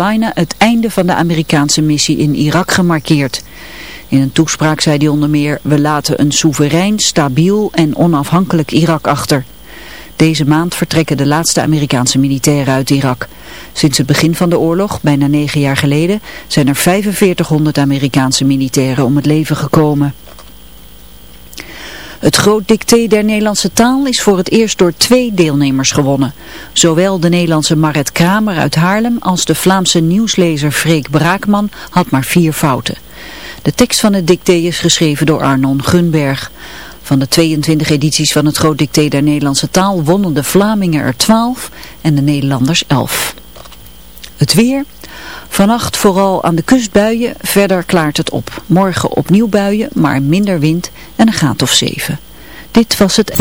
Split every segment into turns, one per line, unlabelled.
Carolina het einde van de Amerikaanse missie in Irak gemarkeerd. In een toespraak zei hij onder meer, we laten een soeverein, stabiel en onafhankelijk Irak achter. Deze maand vertrekken de laatste Amerikaanse militairen uit Irak. Sinds het begin van de oorlog, bijna negen jaar geleden, zijn er 4500 Amerikaanse militairen om het leven gekomen. Het groot dicté der Nederlandse taal is voor het eerst door twee deelnemers gewonnen. Zowel de Nederlandse Maret Kramer uit Haarlem als de Vlaamse nieuwslezer Freek Braakman had maar vier fouten. De tekst van het dicté is geschreven door Arnon Gunberg. Van de 22 edities van het groot dicté der Nederlandse taal wonnen de Vlamingen er 12 en de Nederlanders 11. Het weer... Vannacht vooral aan de kustbuien, verder klaart het op. Morgen opnieuw buien, maar minder wind en een graad of 7. Dit was het...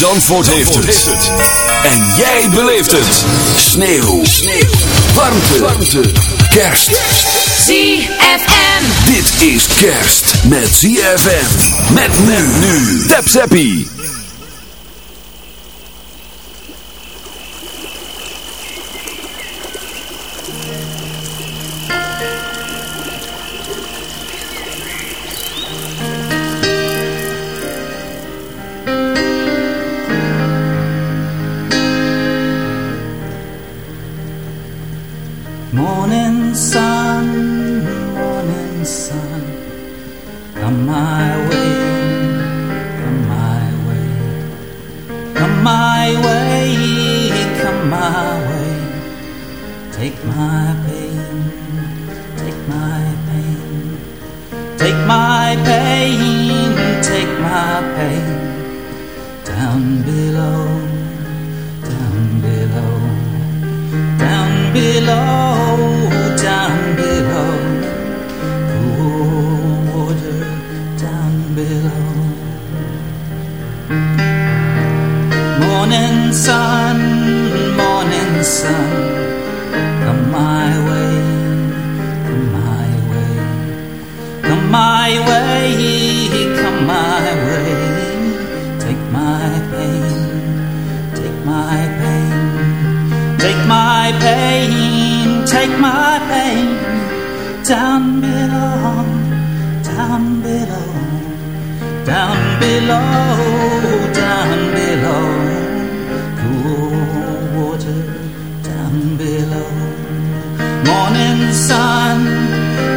Zandvoort, heeft, het. En jij beleeft het. Sneeuw. Sneeuw. Warmte. Warmte. Kerst.
ZFM.
Dit is kerst met ZFM. Met men nu. Tap Zappie.
Morning sun, morning sun, come my way, come my way, come my way, come my way. Take my pain, take my pain, take my pain, take my pain. Down below, my pain. Down below, down below, down below, down below. Cool water down below. Morning sun,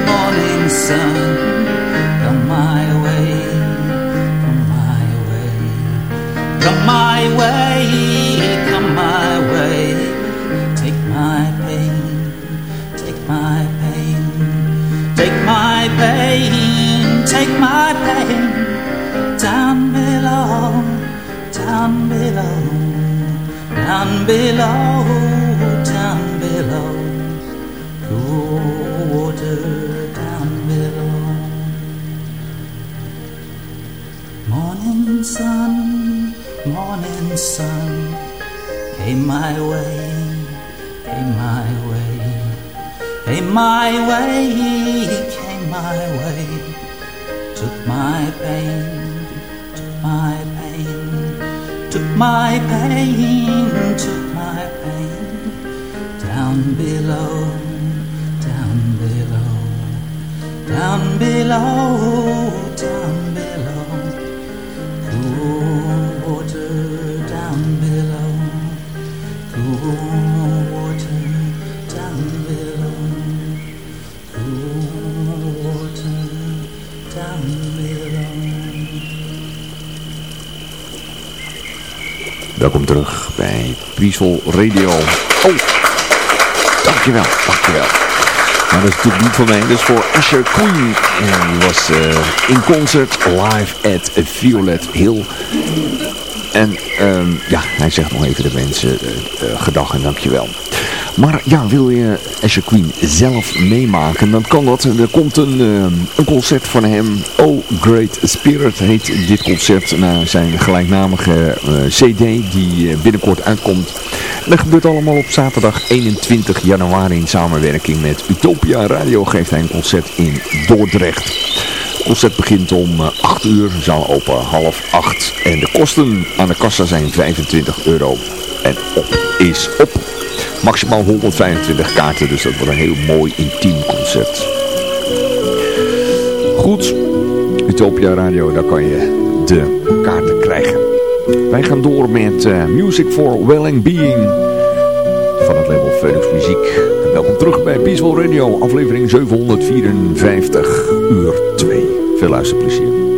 morning sun, come my way, come my way, come my way, down below, oh, down below. Cool water down below. Morning sun, morning sun, came my way, came my way, came my way, came my way. Took my pain, took my pain, took my pain. Down below, down below, down below, down below. Cool water down below, cool water down below, cool water down below.
Welkom terug bij Peaceful Radio. Oh, dankjewel, dankjewel. Maar dat is natuurlijk niet voor mij, is voor Usher Queen. En die was eh, in concert live at Violet Hill. En ehm, ja, hij zegt nog even de mensen uh, uh, gedag en dankjewel. Maar ja, wil je Asher Queen zelf meemaken, dan kan dat. Er komt een, uh, een concert van hem. Oh Great Spirit heet dit concert. Naar zijn gelijknamige uh, cd die uh, binnenkort uitkomt. Dat gebeurt allemaal op zaterdag 21 januari in samenwerking met Utopia Radio. Geeft hij een concert in Dordrecht. Het concert begint om 8 uur, zaal open half 8. En de kosten aan de kassa zijn 25 euro.
en op is op. Maximaal 125 kaarten, dus dat wordt een heel mooi intiem concert. Goed, Utopia Radio, daar kan je de kaarten krijgen. Wij gaan door met uh, Music for Welling Being van het label Phoenix Muziek. welkom terug bij Peaceful Radio, aflevering 754, uur 2. Veel luisterplezier.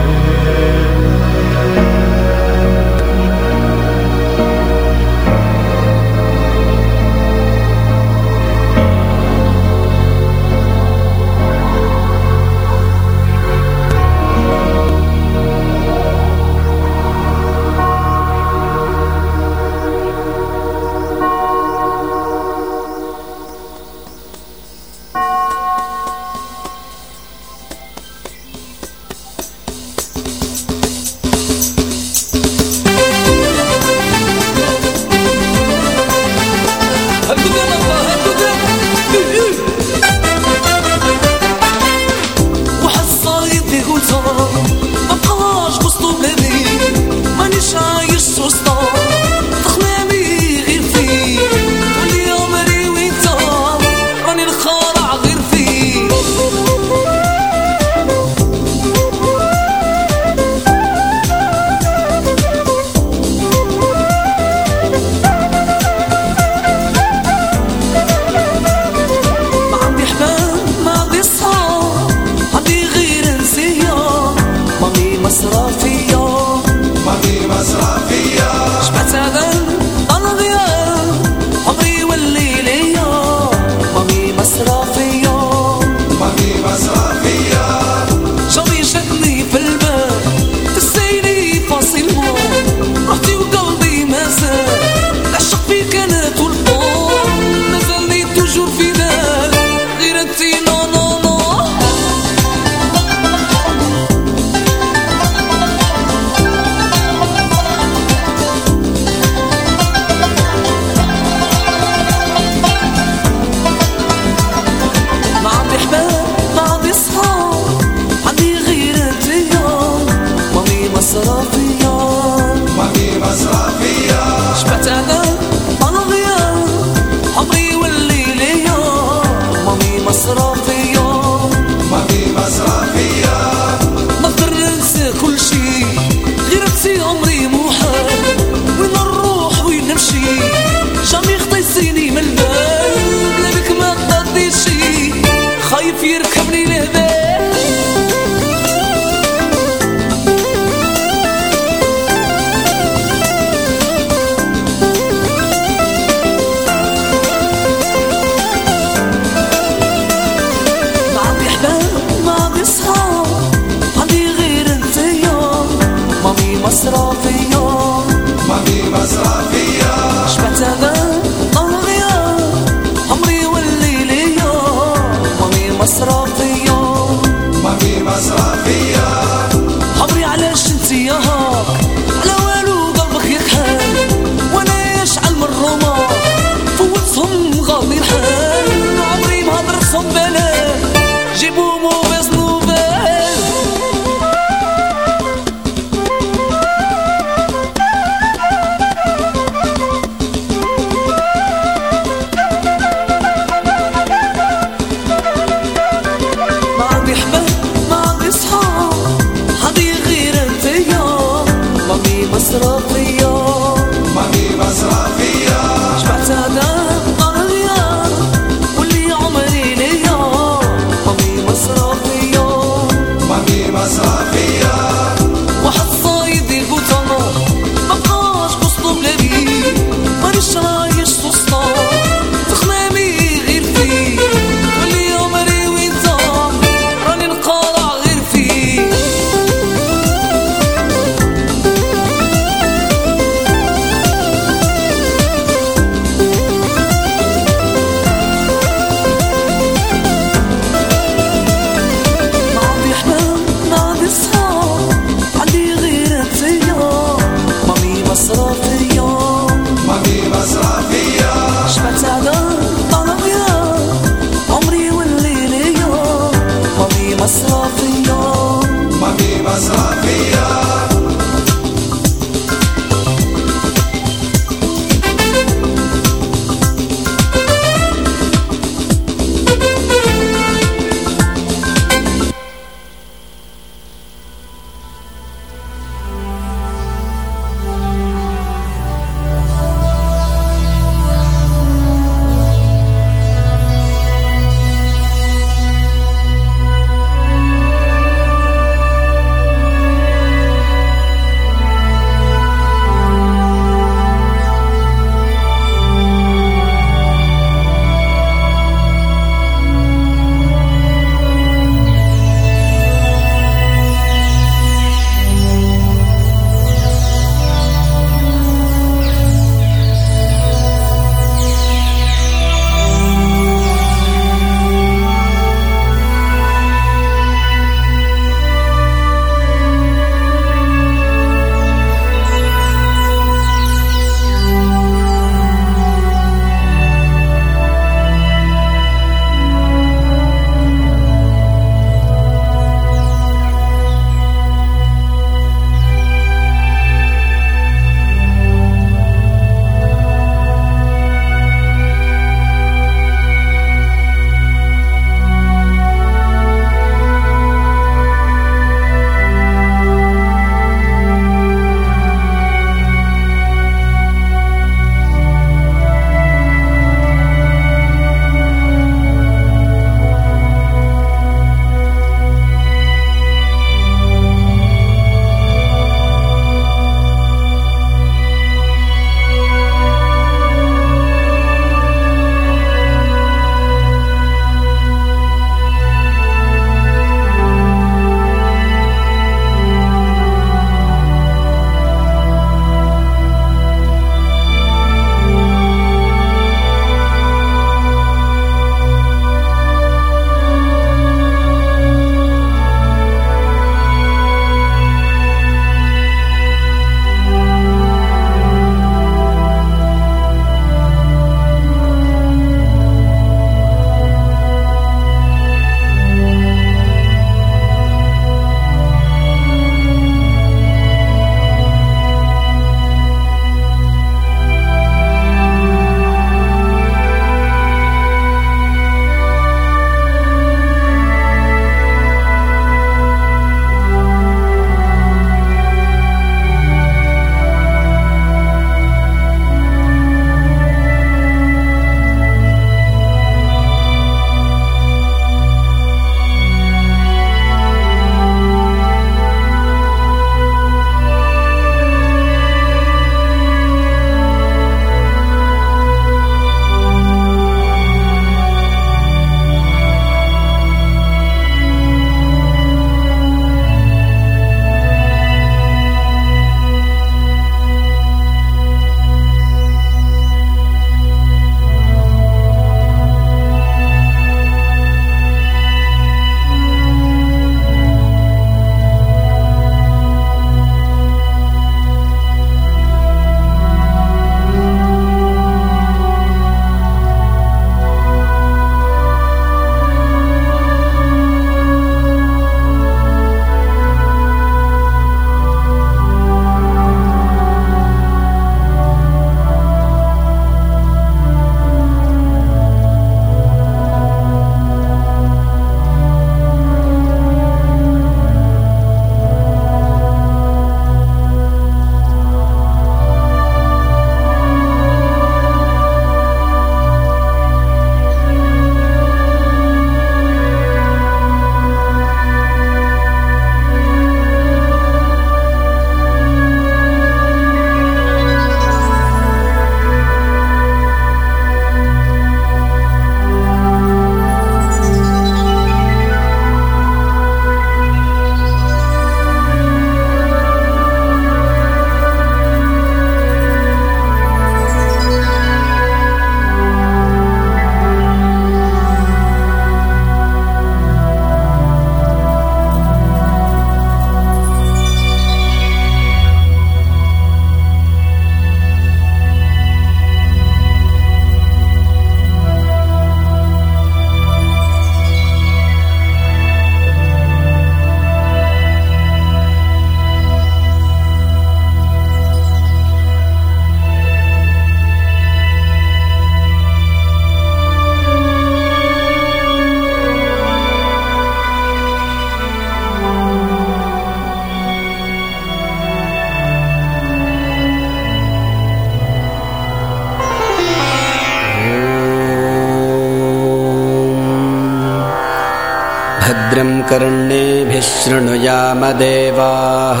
शृणुयामदेवाः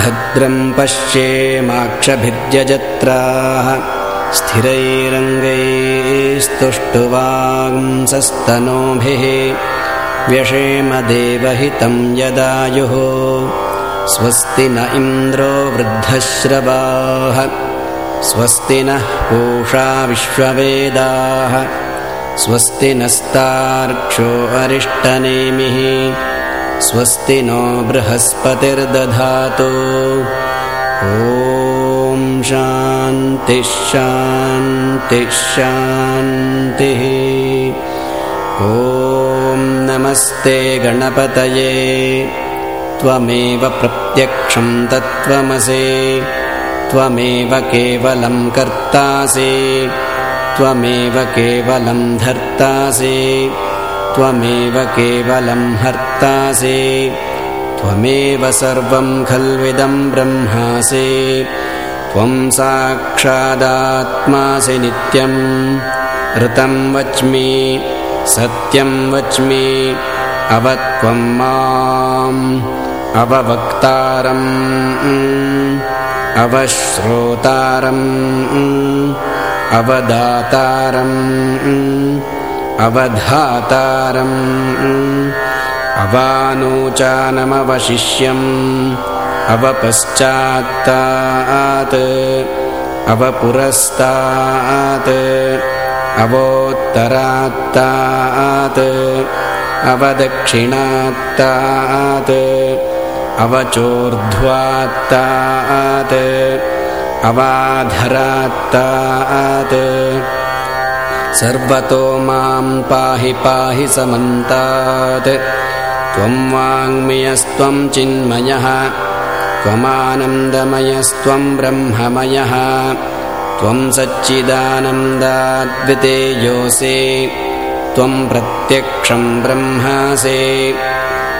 भद्रं पश्येमाक्षभिर्यजत्राः। स्थिरैरङ्गैस्तुष्टुवांसस्तनूभिः। व्यषेमदेवहितं यदायुः। स्वस्ति न इन्द्रो वृद्धश्रवाः। स्वस्ति नः पूषा विश्ववेदाः। स्वस्ति नस्तार्क्ष्यो अरिष्टनेमिः स्वस्ति no बृहस्पतिर्दधातु। ॐ शान्तिः शान्तिः शान्तिः। ॐ नमस्ते गणपतये। त्वमेव प्रत्यक्षं तत्त्वमसि। त्वमेव केवलं कर्तासि। त्वमेव केवलं धर्तासि त्वमेव केवलं हर्तासि त्वमेव सर्वं खल्विदं ब्रह्मासि त्वं साक्षादात्मासि नित्यं ऋतं वच्मि सत्यं वच्मि अवत्वं माम् अववक्तारम् अवश्रोतारम् अवदातारम् अवधातारम्। अवानूचानमवशिष्यम्। अवपश्चात्तात्। अवपुरस्तात्। अवोत्तरात्तात्। अवदक्षिणात्तात्। अवचोर्ध्वात्तात्। अवाधरात्तात् सर्वतो मां पाहि पाहि समन्तात्। त्वं वाङ्मयस्त्वं चिन्मयः। त्वमानन्दमयस्त्वं ब्रह्ममयः। त्वं सच्चिदानन्दाद्वितेयोऽसि त्वं प्रत्यक्षं ब्रह्मासि।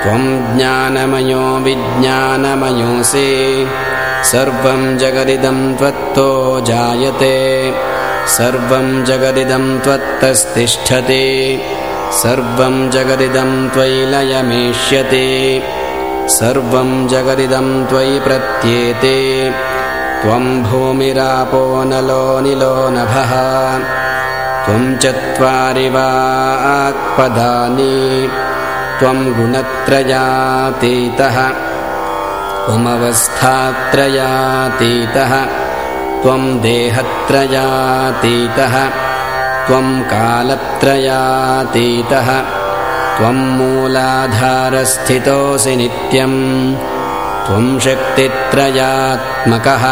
त्वं ज्ञानमयो विज्ञानमयोऽसि। सर्वं जगदिदं त्वत्तो जायते सर्वं जगदिदं त्वत्तस्तिष्ठति सर्वं जगदिदं त्वयि लयमेष्यति सर्वं जगदिदं त्वयि प्रत्येते त्वं भूमिरापो नलो निलो नभः त्वं चत्वारि वाक्पदानि त्वं गुणत्रयातीतः त्वमवस्थात्रयातीतः त्वम् देहत्रयातीतः त्वम् कालत्रयातीतः त्वम् मूलाधारस्थितोऽसि नित्यम् त्वम् शक्तित्रयात्मकः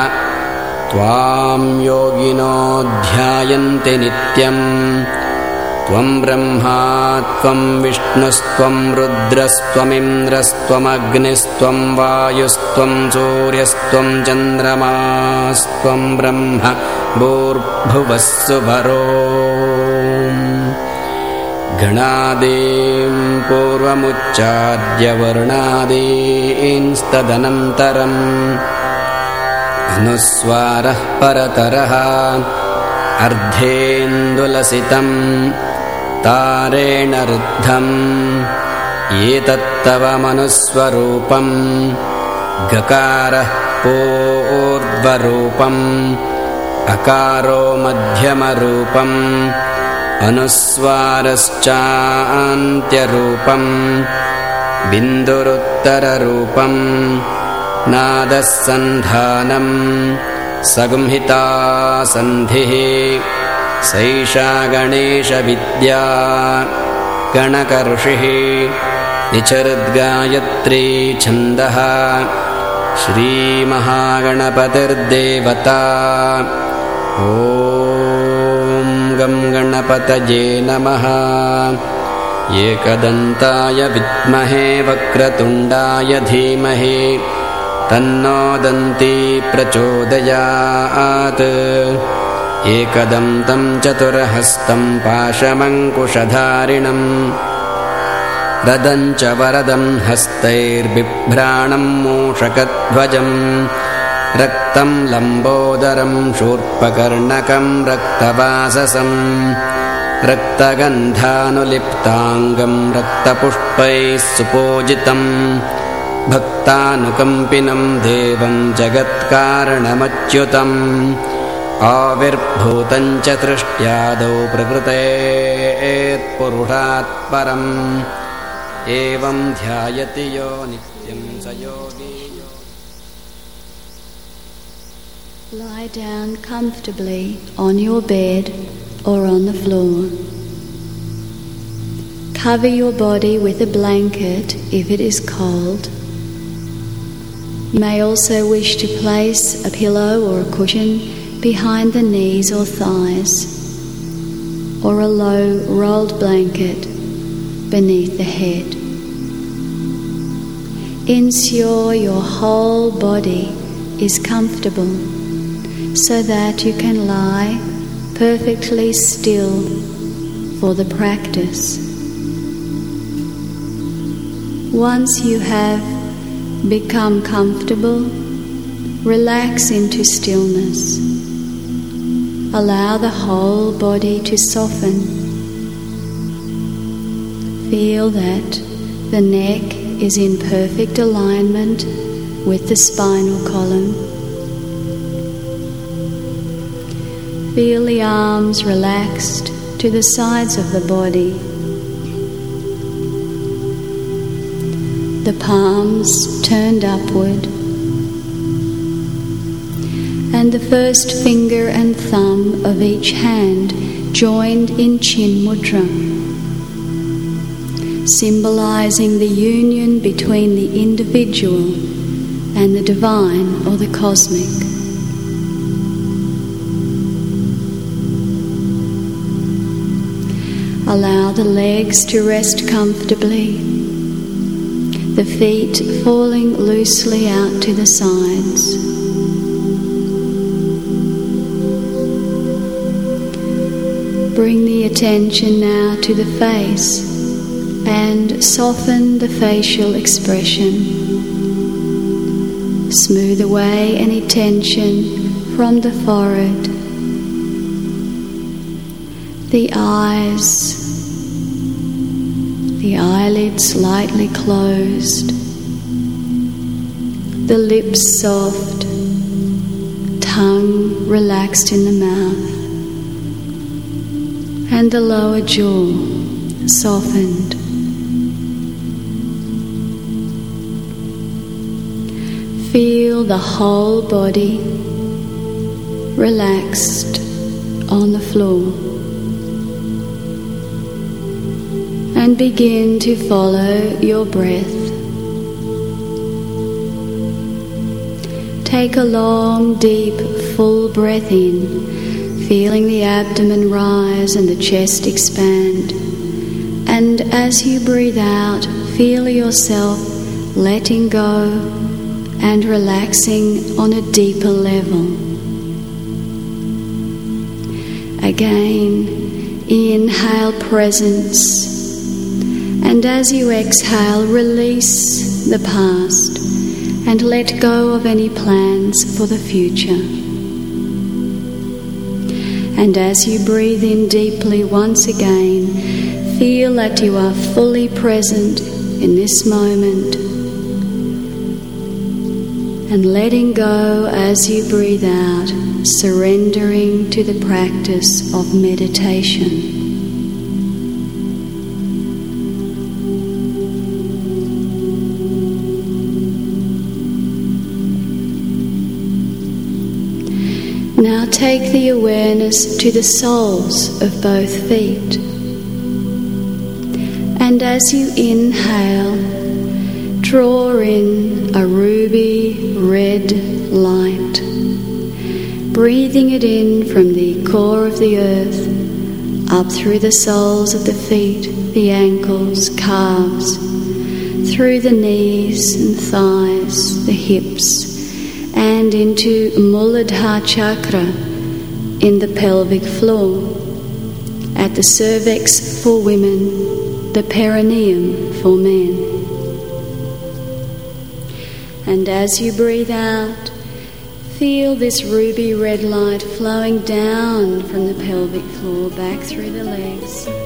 त्वाम् योगिनोऽध्यायन्ति नित्यम्। त्वं ब्रह्मा त्वं विष्णुस्त्वं रुद्रस्त्वमिन्द्रस्त्वमग्निस्त्वं वायुस्त्वं सूर्यस्त्वं चन्द्रमास्त्वं ब्रह्म भूर्भुवस्सुवरो गणादीं पूर्वमुच्चाद्यवर्णादींस्तदनन्तरम् अनुस्वारः परतरः अर्धेन्दुलसितं तारेण रुद्धम्। एतत्तव मनुस्वरूपम्। गकारः पूर्ध्वरूपम् अकारो मध्यमरूपम्। अनुस्वारश्चान्त्यरूपम्। बिन्दुरुत्तररूपम्। नादः सन्धानम्। संहिता सन्धिः सैषा गणेशविद्या। गणकर्षिः निचरुद्गायत्री छन्दः। श्रीमहागणपतिर्देवता। ॐ गं गणपतये नमः। एकदन्ताय विद्महे वक्रतुण्डाय धीमहि। तन्नो दन्ती प्रचोदयात् एकदन्तं चतुर्हस्तं पाशमङ्कुशधारिणम्। रदं च वरदं हस्तैर्बिभ्राणं मूषकध्वजम्। रक्तं लम्बोदरं शूर्पकर्णकं रक्तवाससम्। रक्तगन्धानुलिप्ताङ्गम् रक्तपुष्पैः सुपूजितम्। भक्तानुकम्पिनम् देवम् जगत्कारणमच्युतम् आविर्भूतम् च सृष्ट्यादौ प्रकृतेत्पुरुषात् परम् एवम् ध्यायति यो नित्यम् स योगी
Lie down comfortably on your bed or on the floor. Cover your body with a blanket if it is cold. You may also wish to place a pillow or a cushion behind the knees or thighs, or a low rolled blanket beneath the head. Ensure your whole body is comfortable so that you can lie perfectly still for the practice. Once you have become comfortable, relax into stillness. Allow the whole body to soften. Feel that the neck is in perfect alignment with the spinal column. Feel the arms relaxed to the sides of the body. The palms turned upward. And the first finger and thumb of each hand joined in Chin Mudra, symbolizing the union between the individual and the divine or the cosmic. Allow the legs to rest comfortably, the feet falling loosely out to the sides. Bring the attention now to the face and soften the facial expression. Smooth away any tension from the forehead. The eyes, the eyelids slightly closed, the lips soft, tongue relaxed in the mouth, and the lower jaw softened. Feel the whole body relaxed on the floor. and begin to follow your breath. Take a long, deep, full breath in, feeling the abdomen rise and the chest expand. And as you breathe out, feel yourself letting go and relaxing on a deeper level. Again, inhale presence. And as you exhale, release the past and let go of any plans for the future. And as you breathe in deeply once again, feel that you are fully present in this moment. And letting go as you breathe out, surrendering to the practice of meditation. Now take the awareness to the soles of both feet. And as you inhale, draw in a ruby red light, breathing it in from the core of the earth, up through the soles of the feet, the ankles, calves, through the knees and thighs, the hips and into Muladhara chakra in the pelvic floor, at the cervix for women, the perineum for men. And as you breathe out, Feel this ruby red light flowing down from the pelvic floor back through the legs.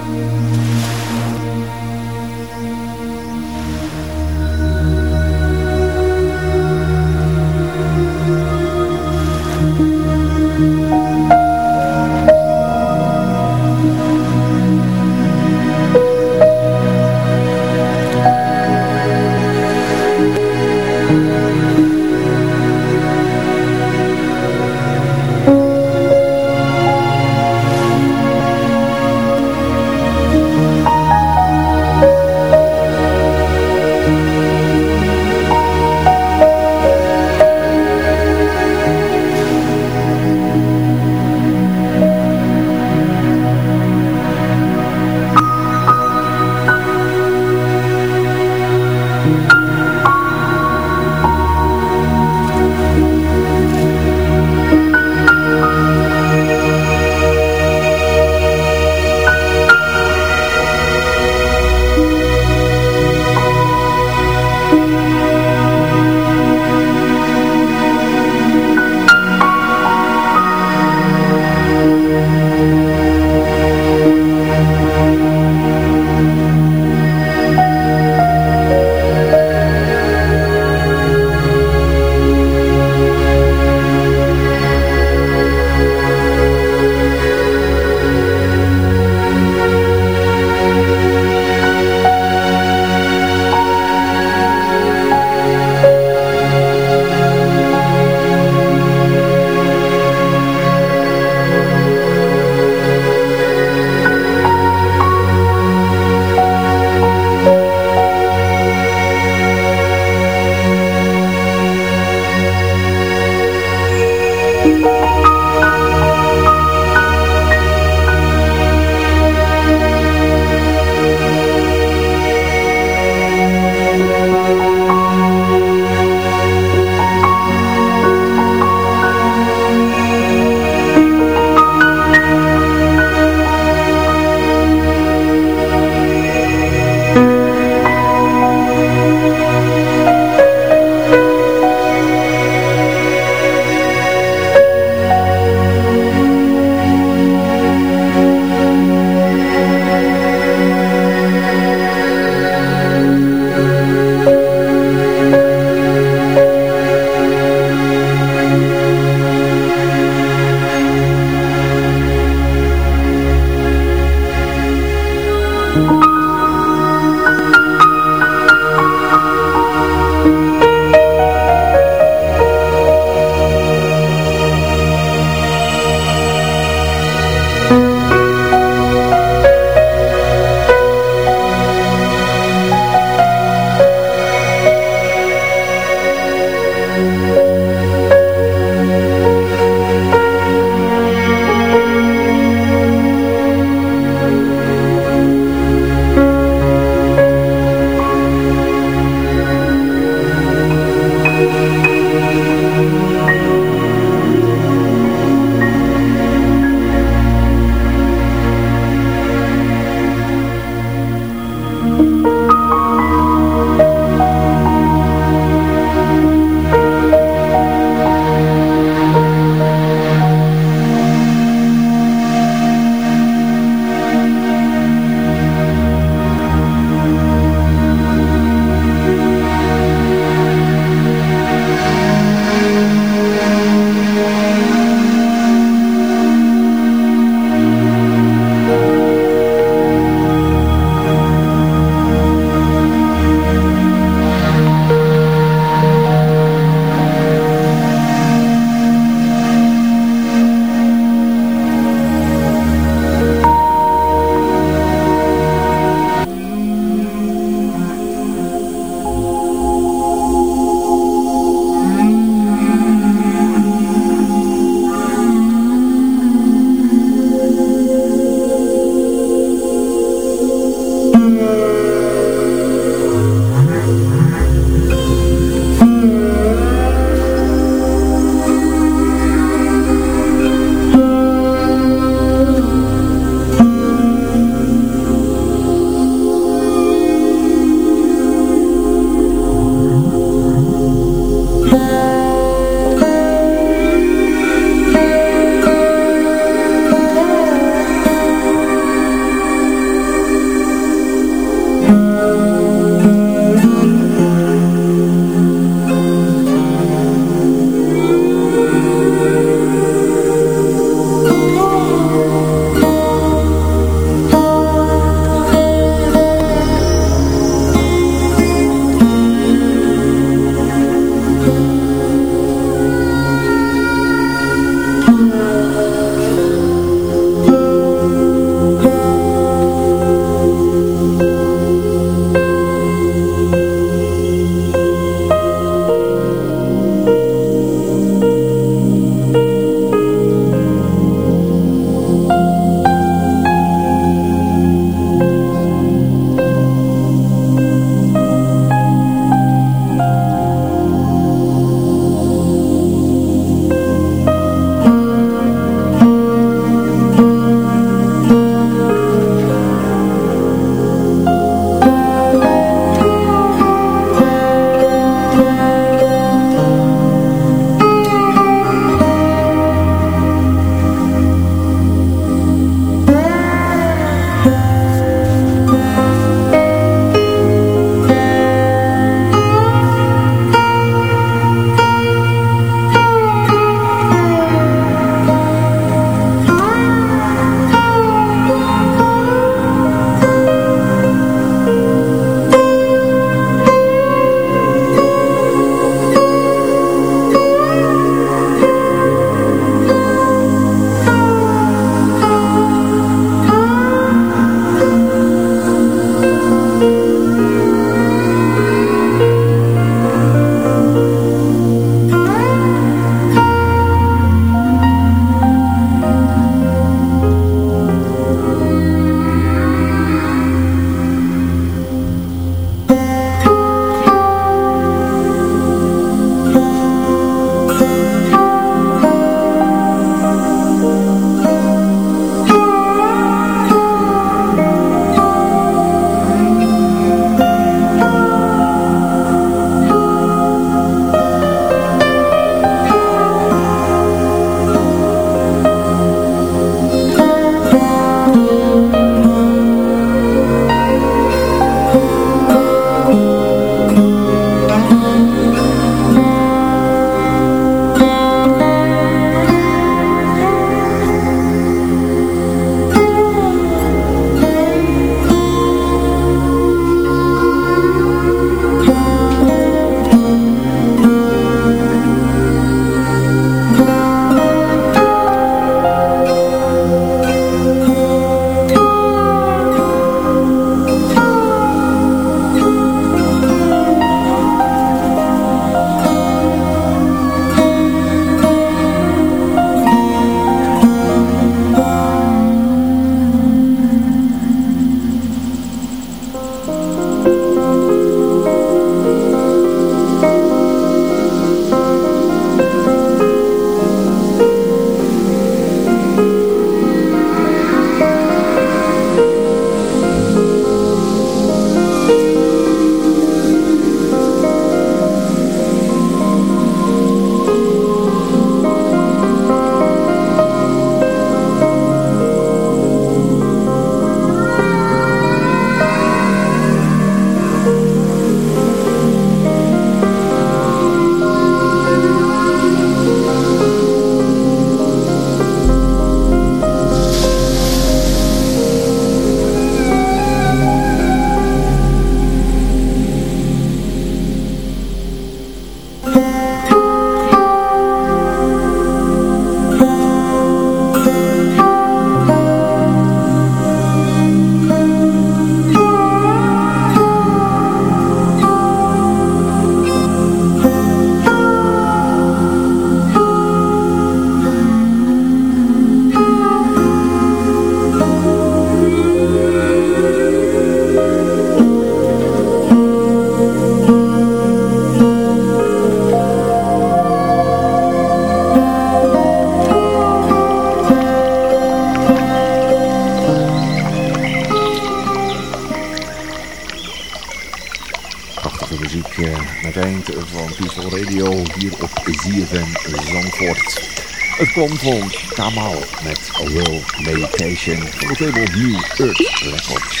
Het komt van Kamal met Will Meditation van het label New Earth Records.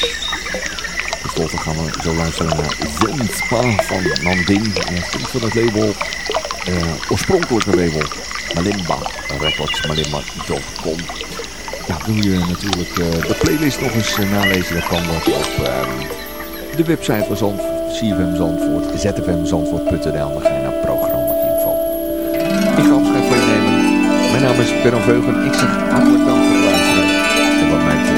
Ten slotte gaan we zo luisteren naar Zenspa van Nanding. En komt van het label, uh, oorspronkelijke label Malimba Records, malimba.com. Ja, wil je natuurlijk uh, de playlist nog eens uh, nalezen, dan kan dat op de website van Zandvoort CFM Zandvoort, zfmzandvoort.nl. Dan ga je naar programma info. Ik ga afscheid naam is Perron Veugen. Ik zeg hartelijk dank voor het luisteren. En wat mij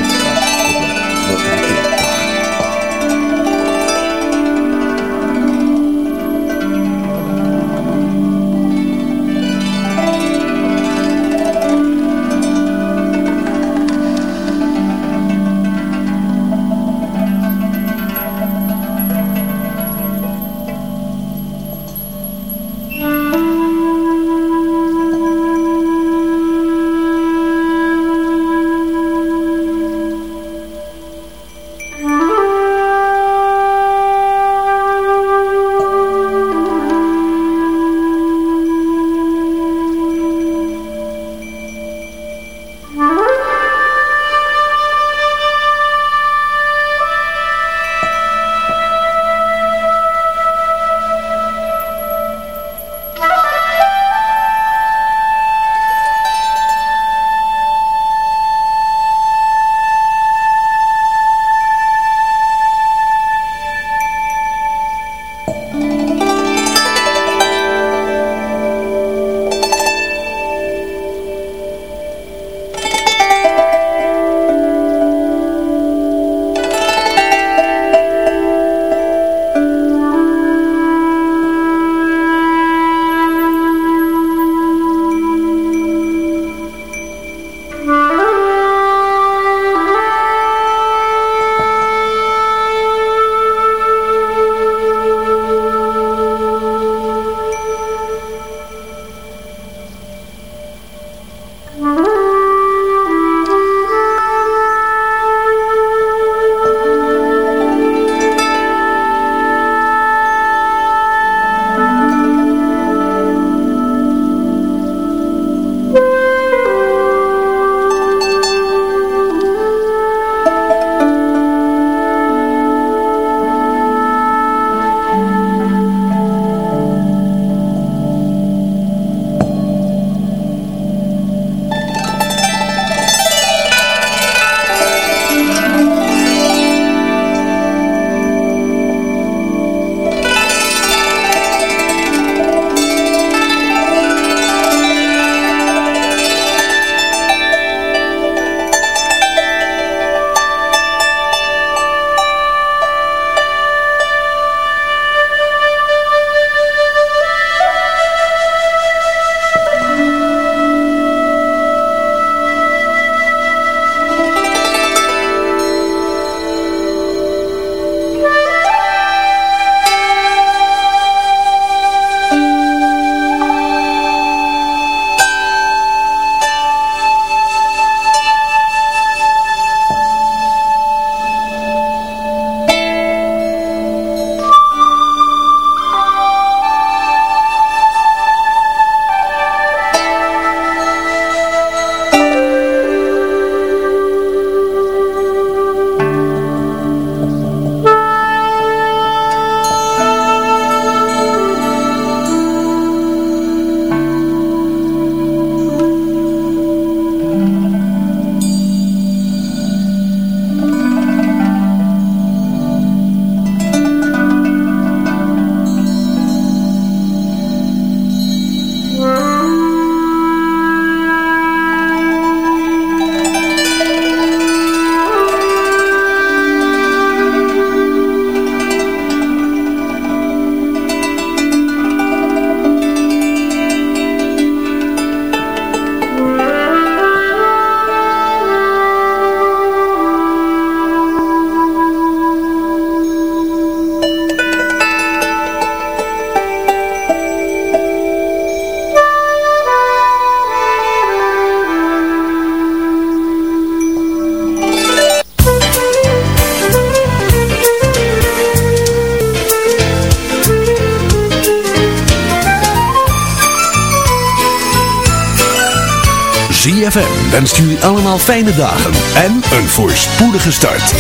wenst jullie allemaal fijne dagen en een voorspoedige start.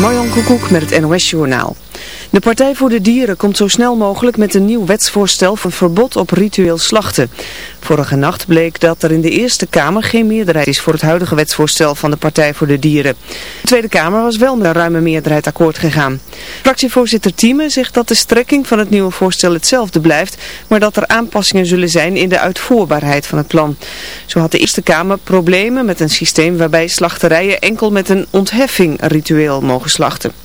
Marjan Koekoek met het NOS Journaal. De Partij voor de Dieren komt zo snel mogelijk met een nieuw wetsvoorstel voor verbod op ritueel slachten. Vorige nacht bleek dat er in de Eerste Kamer geen meerderheid is voor het huidige wetsvoorstel van de Partij voor de Dieren. De Tweede Kamer was wel met een ruime meerderheid akkoord gegaan. Fractievoorzitter Thieme zegt dat de strekking van het nieuwe voorstel hetzelfde blijft, maar dat er aanpassingen zullen zijn in de uitvoerbaarheid van het plan. Zo had de Eerste Kamer problemen met een systeem waarbij slachterijen enkel met een ontheffing ritueel mogen slachten.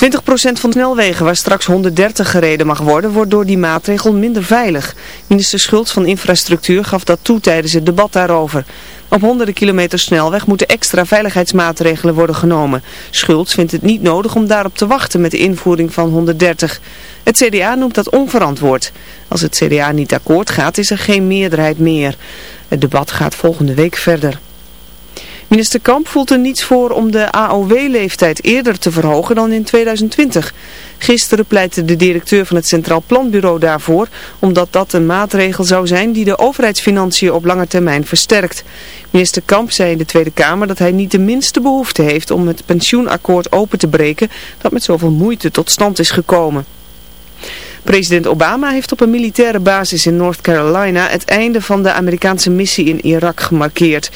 20% van de snelwegen waar straks 130 gereden mag worden, wordt door die maatregel minder veilig. Minister Schultz van Infrastructuur gaf dat toe tijdens het debat daarover. Op honderden kilometer snelweg moeten extra veiligheidsmaatregelen worden genomen. Schultz vindt het niet nodig om daarop te wachten met de invoering van 130. Het CDA noemt dat onverantwoord. Als het CDA niet akkoord gaat, is er geen meerderheid meer. Het debat gaat volgende week verder. Minister Kamp voelt er niets voor om de AOW-leeftijd eerder te verhogen dan in 2020. Gisteren pleitte de directeur van het Centraal Planbureau daarvoor, omdat dat een maatregel zou zijn die de overheidsfinanciën op lange termijn versterkt. Minister Kamp zei in de Tweede Kamer dat hij niet de minste behoefte heeft om het pensioenakkoord open te breken dat met zoveel moeite tot stand is gekomen. President Obama heeft op een militaire basis in North Carolina het einde van de Amerikaanse missie in Irak gemarkeerd.